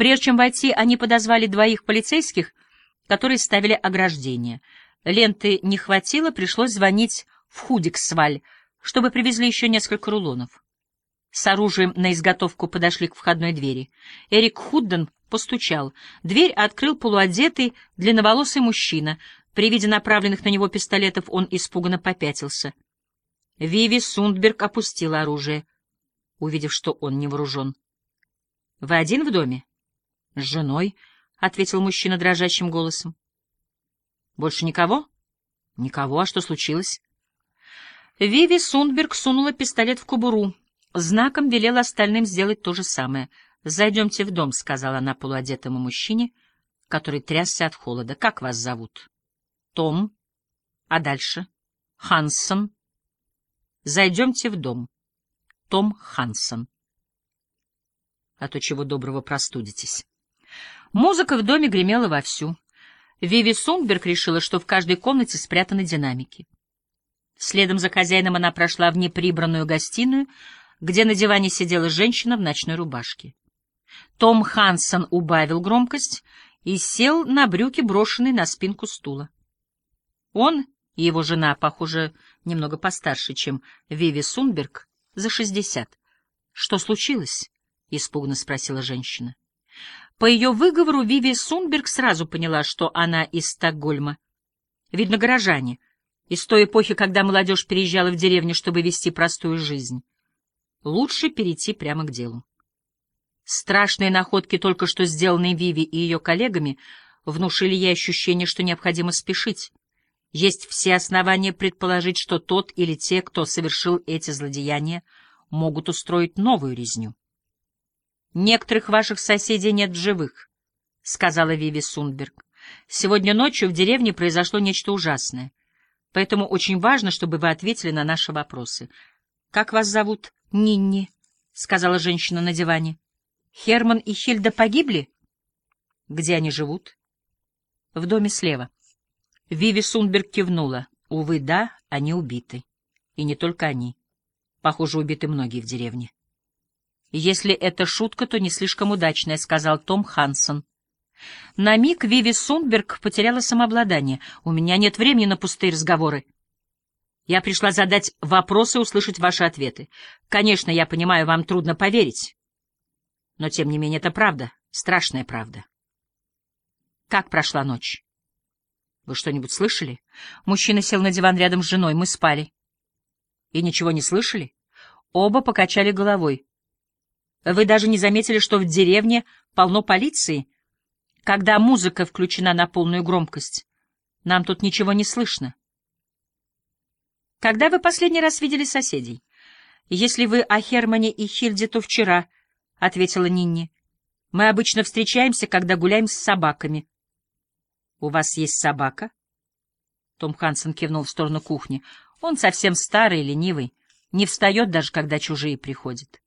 Прежде чем войти, они подозвали двоих полицейских, которые ставили ограждение. Ленты не хватило, пришлось звонить в Худиксваль, чтобы привезли еще несколько рулонов. С оружием на изготовку подошли к входной двери. Эрик Худден постучал. Дверь открыл полуодетый, длинноволосый мужчина. При виде направленных на него пистолетов он испуганно попятился. Виви Сундберг опустила оружие, увидев, что он не вооружен. — Вы один в доме? — С женой, — ответил мужчина дрожащим голосом. — Больше никого? — Никого. А что случилось? Виви Сундберг сунула пистолет в кобуру. Знаком велела остальным сделать то же самое. «Зайдемте в дом», — сказала она полуодетому мужчине, который трясся от холода. «Как вас зовут?» «Том». «А дальше?» «Хансон». «Зайдемте в дом». «Том Хансон». А то чего доброго простудитесь. Музыка в доме гремела вовсю. Виви Сундберг решила, что в каждой комнате спрятаны динамики. Следом за хозяином она прошла в неприбранную гостиную, где на диване сидела женщина в ночной рубашке. Том Хансон убавил громкость и сел на брюки, брошенные на спинку стула. Он и его жена, похоже, немного постарше, чем Виви Сунберг, за шестьдесят. — Что случилось? — испуганно спросила женщина. По ее выговору Виви Сунберг сразу поняла, что она из Стокгольма. Видно, горожане, из той эпохи, когда молодежь переезжала в деревню, чтобы вести простую жизнь. Лучше перейти прямо к делу. Страшные находки, только что сделанные Виви и ее коллегами, внушили ей ощущение, что необходимо спешить. Есть все основания предположить, что тот или те, кто совершил эти злодеяния, могут устроить новую резню. «Некоторых ваших соседей нет в живых», — сказала Виви Сунберг. «Сегодня ночью в деревне произошло нечто ужасное, поэтому очень важно, чтобы вы ответили на наши вопросы. Как вас зовут?» — Нинни, — сказала женщина на диване. — Херман и Хильда погибли? — Где они живут? — В доме слева. Виви Сунберг кивнула. Увы, да, они убиты. И не только они. Похоже, убиты многие в деревне. — Если это шутка, то не слишком удачная, — сказал Том Хансон. На миг Виви Сунберг потеряла самообладание. «У меня нет времени на пустые разговоры». Я пришла задать вопросы и услышать ваши ответы. Конечно, я понимаю, вам трудно поверить. Но, тем не менее, это правда, страшная правда. Как прошла ночь? Вы что-нибудь слышали? Мужчина сел на диван рядом с женой, мы спали. И ничего не слышали? Оба покачали головой. Вы даже не заметили, что в деревне полно полиции? Когда музыка включена на полную громкость, нам тут ничего не слышно. Когда вы последний раз видели соседей? Если вы о Хермане и Хильде, то вчера, — ответила Нинни. Мы обычно встречаемся, когда гуляем с собаками. У вас есть собака? Том Хансен кивнул в сторону кухни. Он совсем старый, ленивый, не встает даже, когда чужие приходят.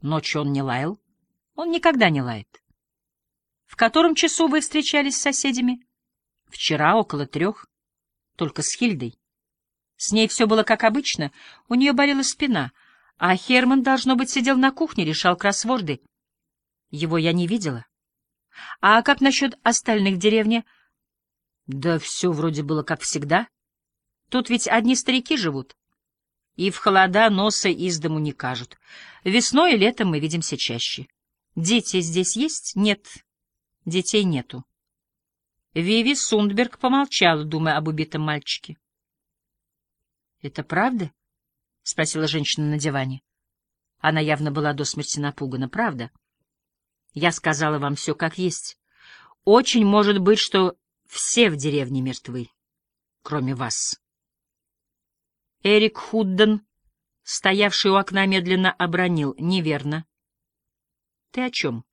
Ночью он не лаял? Он никогда не лает. В котором часу вы встречались с соседями? Вчера, около трех. Только с Хильдой. С ней все было как обычно, у нее болела спина, а Херман, должно быть, сидел на кухне, решал кроссворды. Его я не видела. А как насчет остальных в деревне? Да все вроде было как всегда. Тут ведь одни старики живут. И в холода носа из дому не кажут. Весной и летом мы видимся чаще. Дети здесь есть? Нет. Детей нету. Виви Сундберг помолчала, думая об убитом мальчике. — Это правда? — спросила женщина на диване. Она явно была до смерти напугана. — Правда. Я сказала вам все как есть. Очень может быть, что все в деревне мертвы, кроме вас. Эрик Худден, стоявший у окна, медленно обронил. — Неверно. — Ты о чем?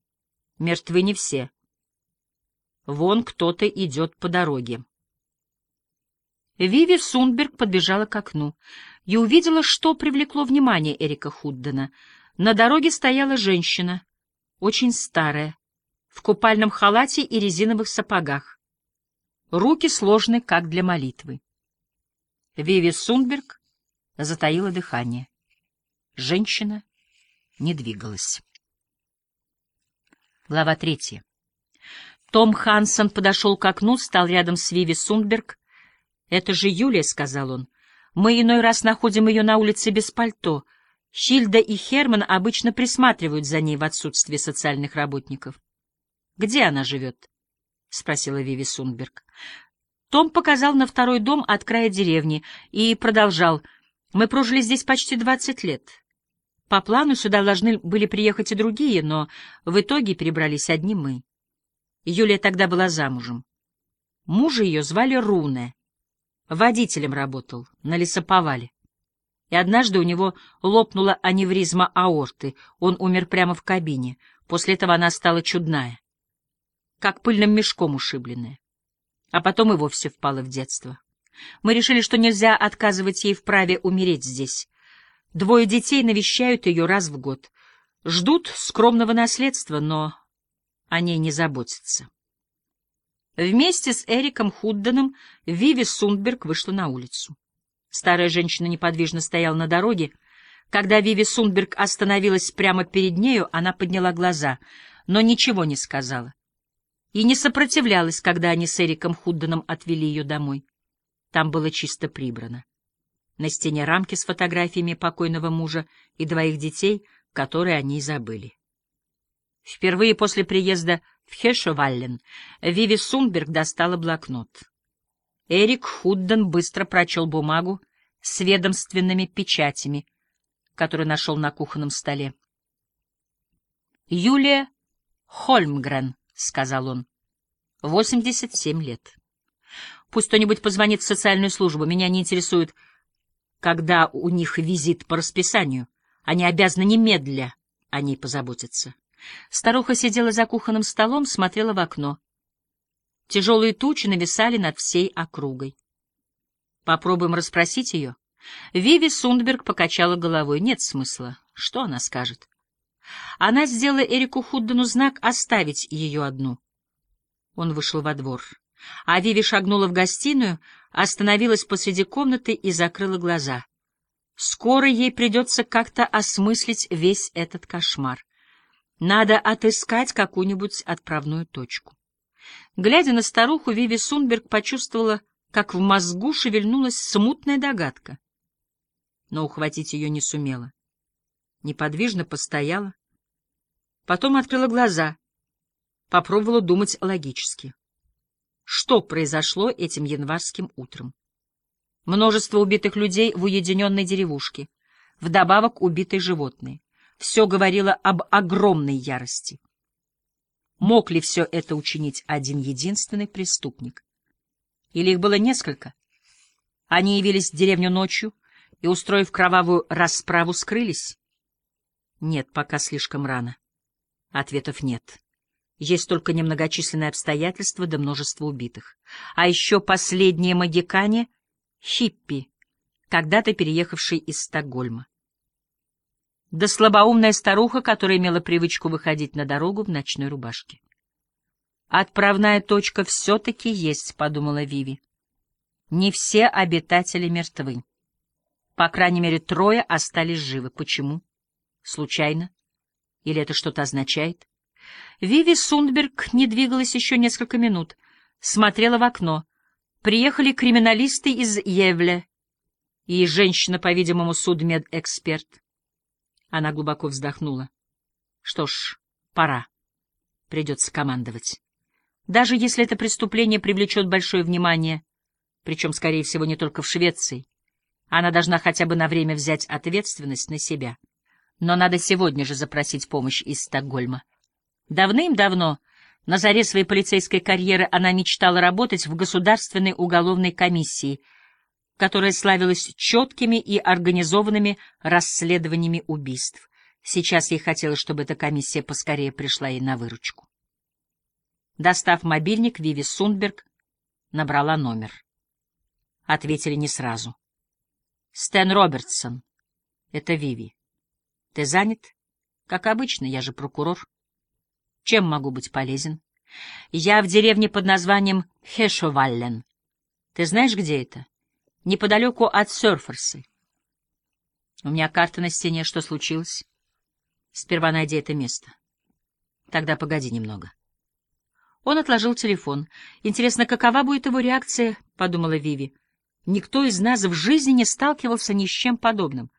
— Мертвы не все. Вон кто-то идет по дороге. Виви Сунберг подбежала к окну и увидела, что привлекло внимание Эрика Худдена. На дороге стояла женщина, очень старая, в купальном халате и резиновых сапогах. Руки сложны, как для молитвы. Виви Сунберг затаила дыхание. Женщина не двигалась. Глава третья. Том Хансон подошел к окну, стал рядом с Виви Сундберг. «Это же Юлия», — сказал он. «Мы иной раз находим ее на улице без пальто. Хильда и Херман обычно присматривают за ней в отсутствие социальных работников». «Где она живет?» — спросила Виви Сундберг. Том показал на второй дом от края деревни и продолжал. «Мы прожили здесь почти двадцать лет. По плану сюда должны были приехать и другие, но в итоге перебрались одни мы. Юлия тогда была замужем. Мужа ее звали Руне. Водителем работал на лесоповале. И однажды у него лопнула аневризма аорты, он умер прямо в кабине. После этого она стала чудная, как пыльным мешком ушибленная. А потом и вовсе впала в детство. Мы решили, что нельзя отказывать ей в праве умереть здесь. Двое детей навещают ее раз в год. Ждут скромного наследства, но о ней не заботятся. Вместе с Эриком Худденом Виви Сундберг вышла на улицу. Старая женщина неподвижно стояла на дороге. Когда Виви Сундберг остановилась прямо перед нею, она подняла глаза, но ничего не сказала. И не сопротивлялась, когда они с Эриком Худденом отвели ее домой. Там было чисто прибрано. На стене рамки с фотографиями покойного мужа и двоих детей, которые они забыли. Впервые после приезда в Хешеваллен Виви Сунберг достала блокнот. Эрик Худден быстро прочел бумагу с ведомственными печатями, которую нашел на кухонном столе. «Юлия Хольмгрен», — сказал он, — «восемьдесят семь лет. Пусть кто-нибудь позвонит в социальную службу, меня не интересует, когда у них визит по расписанию. Они обязаны немедля о ней позаботиться». Старуха сидела за кухонным столом, смотрела в окно. Тяжелые тучи нависали над всей округой. Попробуем расспросить ее. Виви Сундберг покачала головой. Нет смысла. Что она скажет? Она сделала Эрику Худдену знак оставить ее одну. Он вышел во двор. А Виви шагнула в гостиную, остановилась посреди комнаты и закрыла глаза. Скоро ей придется как-то осмыслить весь этот кошмар. Надо отыскать какую-нибудь отправную точку. Глядя на старуху, Виви Сунберг почувствовала, как в мозгу шевельнулась смутная догадка. Но ухватить ее не сумела. Неподвижно постояла. Потом открыла глаза. Попробовала думать логически. Что произошло этим январским утром? Множество убитых людей в уединенной деревушке. Вдобавок убитые животные все говорило об огромной ярости. Мог ли все это учинить один единственный преступник? Или их было несколько? Они явились в деревню ночью и, устроив кровавую расправу, скрылись? Нет, пока слишком рано. Ответов нет. Есть только немногочисленные обстоятельства да множество убитых. А еще последние магикане — хиппи, когда-то переехавший из Стокгольма да слабоумная старуха, которая имела привычку выходить на дорогу в ночной рубашке. «Отправная точка все-таки есть», — подумала Виви. «Не все обитатели мертвы. По крайней мере, трое остались живы. Почему? Случайно? Или это что-то означает?» Виви Сундберг не двигалась еще несколько минут, смотрела в окно. Приехали криминалисты из Евля и женщина, по-видимому, судмедэксперт. Она глубоко вздохнула. Что ж, пора. Придется командовать. Даже если это преступление привлечет большое внимание, причем, скорее всего, не только в Швеции, она должна хотя бы на время взять ответственность на себя. Но надо сегодня же запросить помощь из Стокгольма. Давным-давно, на заре своей полицейской карьеры, она мечтала работать в Государственной уголовной комиссии — которая славилась четкими и организованными расследованиями убийств. Сейчас ей хотелось, чтобы эта комиссия поскорее пришла ей на выручку. Достав мобильник, Виви Сундберг набрала номер. Ответили не сразу. «Стэн Робертсон. Это Виви. Ты занят? Как обычно, я же прокурор. Чем могу быть полезен? Я в деревне под названием Хешоваллен. Ты знаешь, где это?» неподалеку от Сёрфорсы. У меня карта на стене. Что случилось? Сперва найди это место. Тогда погоди немного. Он отложил телефон. Интересно, какова будет его реакция, — подумала Виви. Никто из нас в жизни не сталкивался ни с чем подобным.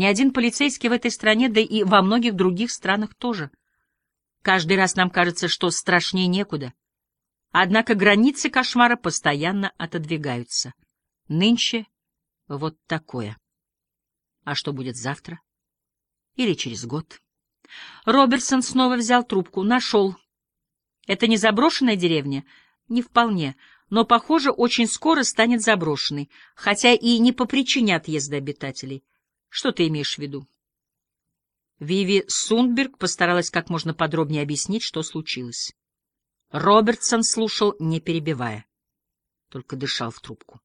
Ни один полицейский в этой стране, да и во многих других странах тоже. Каждый раз нам кажется, что страшнее некуда. Однако границы кошмара постоянно отодвигаются. Нынче вот такое. А что будет завтра? Или через год? Робертсон снова взял трубку. Нашел. Это не заброшенная деревня? Не вполне. Но, похоже, очень скоро станет заброшенной, хотя и не по причине отъезда обитателей. Что ты имеешь в виду? Виви Сундберг постаралась как можно подробнее объяснить, что случилось. Робертсон слушал, не перебивая, только дышал в трубку.